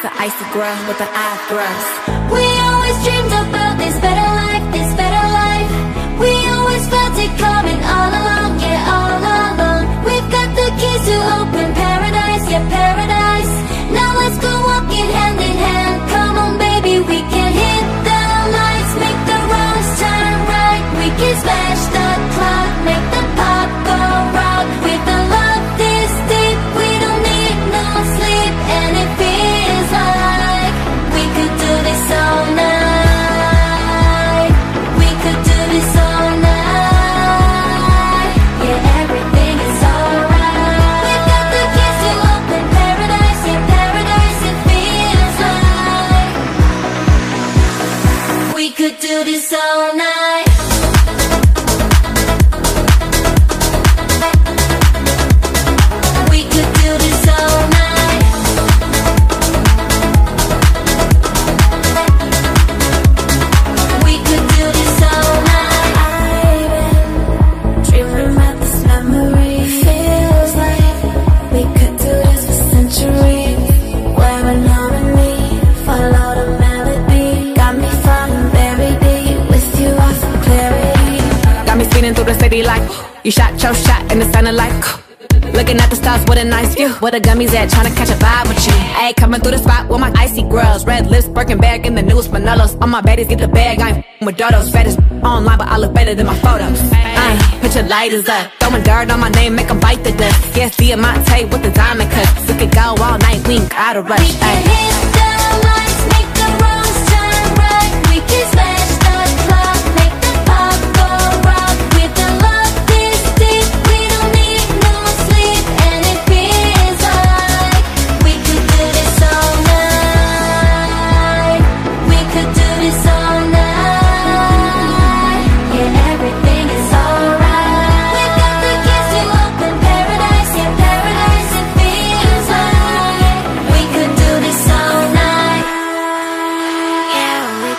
It's an icy girl with the eyebrows. We always dreamed about this all night. Speeding through the city like you shot your shot and it sounded like. Looking at the stars with a nice view. Where the gummies at, trying to catch a vibe with you. Ayy, coming through the spot with my icy girls. Red lips, Birkin bag, in the newest Manolos. All my baddies get the bag, I ain't with dodos. Fattest online, but I look better than my photos. Uh, put your lighters up. Throwing dirt on my name, make 'em bite the dust. Yes, Diamante with the diamond cuts. We could go all night, we ain't gotta rush.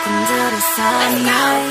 Look the sunlight